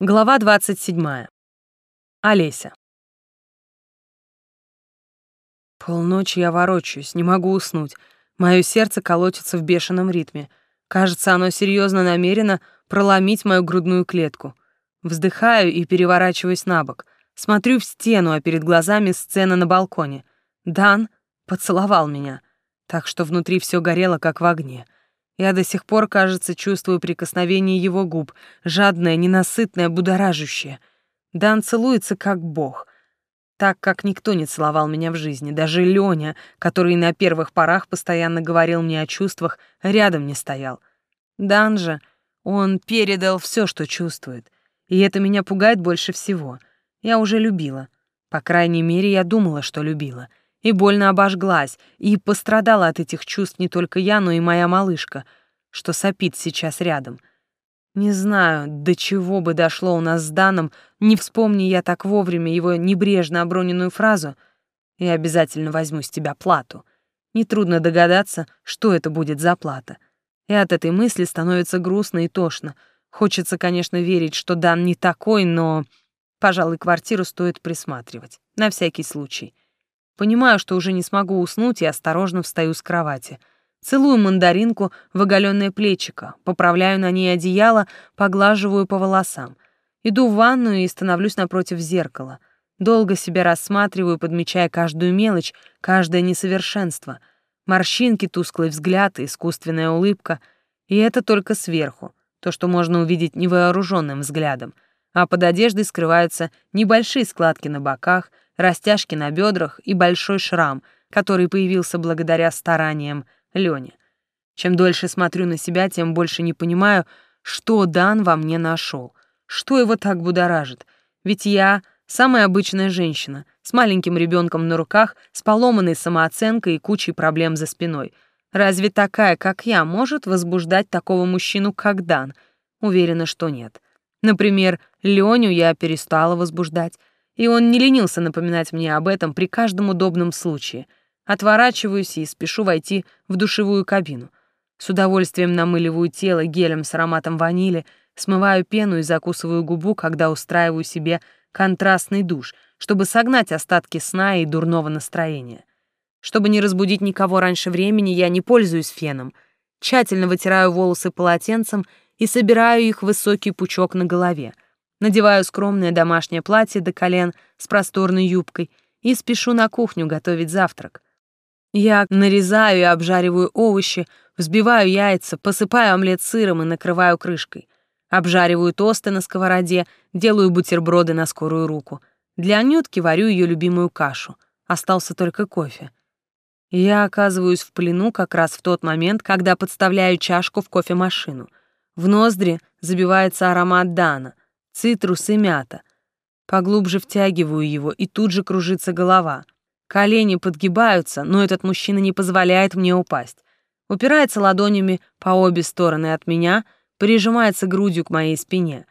Глава 27. Олеся. Полночи я ворочаюсь, не могу уснуть. Мое сердце колотится в бешеном ритме. Кажется, оно серьезно намерено проломить мою грудную клетку. Вздыхаю и переворачиваюсь на бок. Смотрю в стену, а перед глазами сцена на балконе. Дан поцеловал меня, так что внутри все горело, как в огне. Я до сих пор, кажется, чувствую прикосновение его губ, жадное, ненасытное, будоражащее. Дан целуется как бог, так как никто не целовал меня в жизни, даже Лёня, который на первых порах постоянно говорил мне о чувствах, рядом не стоял. Дан же, он передал все, что чувствует, и это меня пугает больше всего. Я уже любила. По крайней мере, я думала, что любила — и больно обожглась, и пострадала от этих чувств не только я, но и моя малышка, что сопит сейчас рядом. Не знаю, до чего бы дошло у нас с Даном, не вспомни я так вовремя его небрежно оброненную фразу «Я обязательно возьму с тебя плату». Нетрудно догадаться, что это будет за плата. И от этой мысли становится грустно и тошно. Хочется, конечно, верить, что Дан не такой, но, пожалуй, квартиру стоит присматривать, на всякий случай. Понимаю, что уже не смогу уснуть и осторожно встаю с кровати. Целую мандаринку в оголённое плечико, поправляю на ней одеяло, поглаживаю по волосам. Иду в ванную и становлюсь напротив зеркала. Долго себя рассматриваю, подмечая каждую мелочь, каждое несовершенство. Морщинки, тусклый взгляд, искусственная улыбка. И это только сверху, то, что можно увидеть невооруженным взглядом. А под одеждой скрываются небольшие складки на боках — растяжки на бедрах и большой шрам, который появился благодаря стараниям Лёни. Чем дольше смотрю на себя, тем больше не понимаю, что Дан во мне нашел, что его так будоражит. Ведь я самая обычная женщина, с маленьким ребенком на руках, с поломанной самооценкой и кучей проблем за спиной. Разве такая, как я, может возбуждать такого мужчину, как Дан? Уверена, что нет. Например, Леню я перестала возбуждать, и он не ленился напоминать мне об этом при каждом удобном случае. Отворачиваюсь и спешу войти в душевую кабину. С удовольствием намыливаю тело гелем с ароматом ванили, смываю пену и закусываю губу, когда устраиваю себе контрастный душ, чтобы согнать остатки сна и дурного настроения. Чтобы не разбудить никого раньше времени, я не пользуюсь феном. Тщательно вытираю волосы полотенцем и собираю их в высокий пучок на голове — Надеваю скромное домашнее платье до колен с просторной юбкой и спешу на кухню готовить завтрак. Я нарезаю и обжариваю овощи, взбиваю яйца, посыпаю омлет сыром и накрываю крышкой. Обжариваю тосты на сковороде, делаю бутерброды на скорую руку. Для Анютки варю ее любимую кашу. Остался только кофе. Я оказываюсь в плену как раз в тот момент, когда подставляю чашку в кофемашину. В ноздри забивается аромат Дана цитрус и мята. Поглубже втягиваю его, и тут же кружится голова. Колени подгибаются, но этот мужчина не позволяет мне упасть. Упирается ладонями по обе стороны от меня, прижимается грудью к моей спине.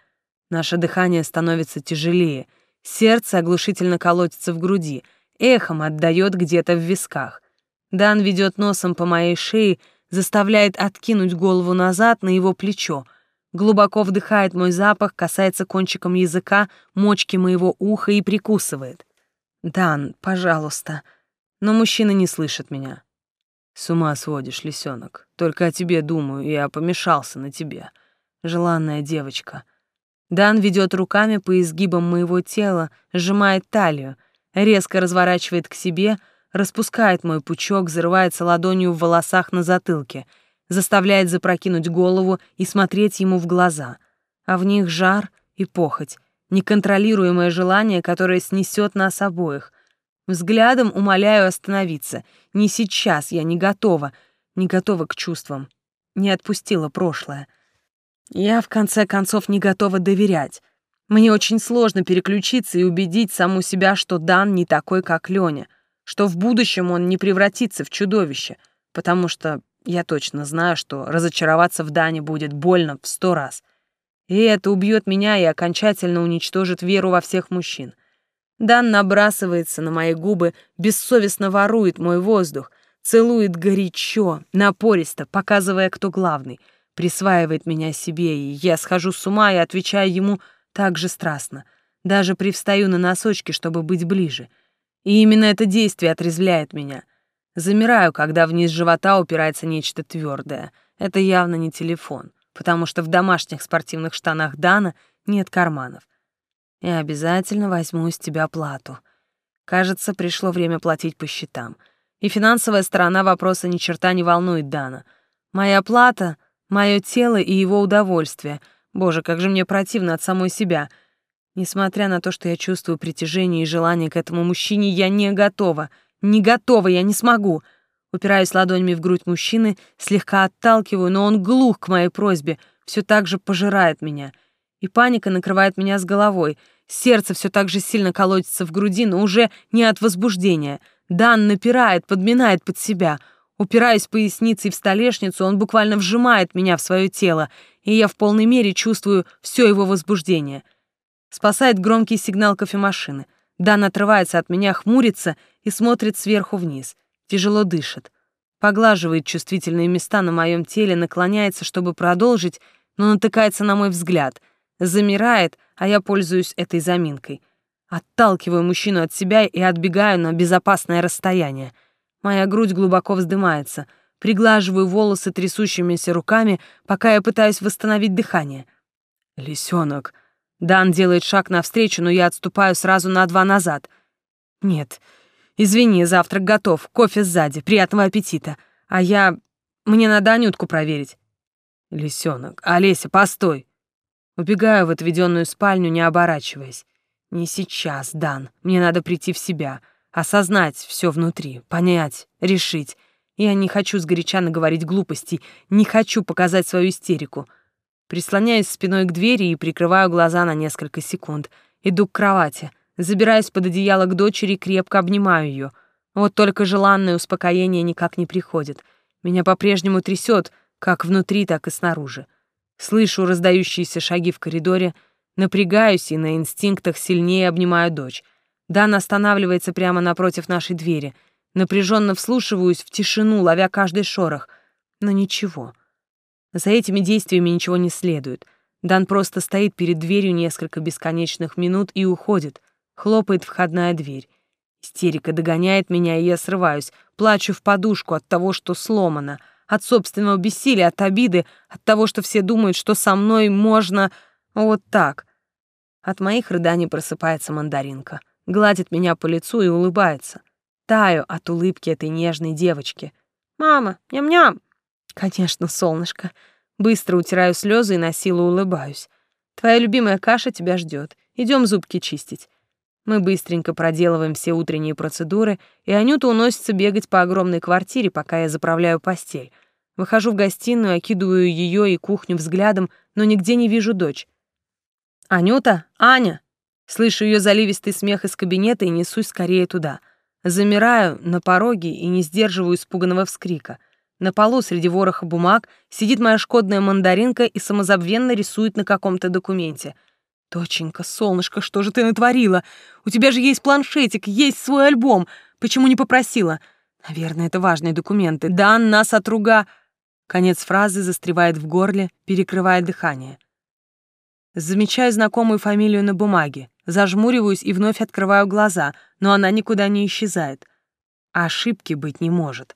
Наше дыхание становится тяжелее, сердце оглушительно колотится в груди, эхом отдает где-то в висках. Дан ведет носом по моей шее, заставляет откинуть голову назад на его плечо — глубоко вдыхает мой запах, касается кончиком языка мочки моего уха и прикусывает. «Дан, пожалуйста». Но мужчина не слышит меня. «С ума сводишь, лисенок. Только о тебе думаю, я помешался на тебе. Желанная девочка». Дан ведет руками по изгибам моего тела, сжимает талию, резко разворачивает к себе, распускает мой пучок, взрывается ладонью в волосах на затылке — заставляет запрокинуть голову и смотреть ему в глаза, а в них жар и похоть, неконтролируемое желание, которое снесет нас обоих. Взглядом умоляю остановиться. Не сейчас, я не готова, не готова к чувствам. Не отпустила прошлое. Я, в конце концов, не готова доверять. Мне очень сложно переключиться и убедить саму себя, что Дан не такой, как Лёня, что в будущем он не превратится в чудовище, потому что я точно знаю, что разочароваться в Дане будет больно в сто раз. И это убьет меня и окончательно уничтожит веру во всех мужчин. Дан набрасывается на мои губы, бессовестно ворует мой воздух, целует горячо, напористо, показывая, кто главный, присваивает меня себе, и я схожу с ума и отвечаю ему так же страстно. Даже привстаю на носочки, чтобы быть ближе. И именно это действие отрезвляет меня. Замираю, когда вниз живота упирается нечто твердое. Это явно не телефон, потому что в домашних спортивных штанах Дана нет карманов. Я обязательно возьму из тебя плату. Кажется, пришло время платить по счетам. И финансовая сторона вопроса ни черта не волнует Дана. Моя плата, мое тело и его удовольствие. Боже, как же мне противно от самой себя. Несмотря на то, что я чувствую притяжение и желание к этому мужчине, я не готова — не готова, я не смогу. Упираюсь ладонями в грудь мужчины, слегка отталкиваю, но он глух к моей просьбе, все так же пожирает меня. И паника накрывает меня с головой. Сердце все так же сильно колотится в груди, но уже не от возбуждения. Дан напирает, подминает под себя. Упираясь поясницей в столешницу, он буквально вжимает меня в свое тело, и я в полной мере чувствую все его возбуждение. Спасает громкий сигнал кофемашины — Дан отрывается от меня, хмурится и смотрит сверху вниз. Тяжело дышит. Поглаживает чувствительные места на моем теле, наклоняется, чтобы продолжить, но натыкается на мой взгляд. Замирает, а я пользуюсь этой заминкой. Отталкиваю мужчину от себя и отбегаю на безопасное расстояние. Моя грудь глубоко вздымается. Приглаживаю волосы трясущимися руками, пока я пытаюсь восстановить дыхание. «Лисёнок», Дан делает шаг навстречу, но я отступаю сразу на два назад. Нет, извини, завтрак готов, кофе сзади, приятного аппетита. А я... Мне надо Анютку проверить. Лисенок, Олеся, постой. Убегаю в отведенную спальню, не оборачиваясь. Не сейчас, Дан, мне надо прийти в себя, осознать все внутри, понять, решить. Я не хочу сгоряча наговорить глупостей, не хочу показать свою истерику. Прислоняюсь спиной к двери и прикрываю глаза на несколько секунд. Иду к кровати, забираюсь под одеяло к дочери и крепко обнимаю ее. Вот только желанное успокоение никак не приходит. Меня по-прежнему трясет, как внутри, так и снаружи. Слышу раздающиеся шаги в коридоре, напрягаюсь и на инстинктах сильнее обнимаю дочь. Дан останавливается прямо напротив нашей двери. Напряженно вслушиваюсь в тишину, ловя каждый шорох. Но ничего. За этими действиями ничего не следует. Дан просто стоит перед дверью несколько бесконечных минут и уходит. Хлопает входная дверь. Истерика догоняет меня, и я срываюсь, плачу в подушку от того, что сломано, от собственного бессилия, от обиды, от того, что все думают, что со мной можно вот так. От моих рыданий просыпается мандаринка, гладит меня по лицу и улыбается. Таю от улыбки этой нежной девочки. «Мама, ням-ням!» Конечно, солнышко. Быстро утираю слезы и на силу улыбаюсь. Твоя любимая каша тебя ждет. Идем зубки чистить. Мы быстренько проделываем все утренние процедуры, и Анюта уносится бегать по огромной квартире, пока я заправляю постель. Выхожу в гостиную, окидываю ее и кухню взглядом, но нигде не вижу дочь. «Анюта? Аня!» Слышу ее заливистый смех из кабинета и несусь скорее туда. Замираю на пороге и не сдерживаю испуганного вскрика. На полу среди вороха бумаг сидит моя шкодная мандаринка и самозабвенно рисует на каком-то документе. «Доченька, солнышко, что же ты натворила? У тебя же есть планшетик, есть свой альбом. Почему не попросила? Наверное, это важные документы. Да, нас отруга...» Конец фразы застревает в горле, перекрывая дыхание. Замечаю знакомую фамилию на бумаге, зажмуриваюсь и вновь открываю глаза, но она никуда не исчезает. Ошибки быть не может.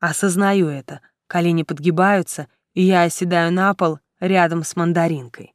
Осознаю это. Колени подгибаются, и я оседаю на пол рядом с мандаринкой.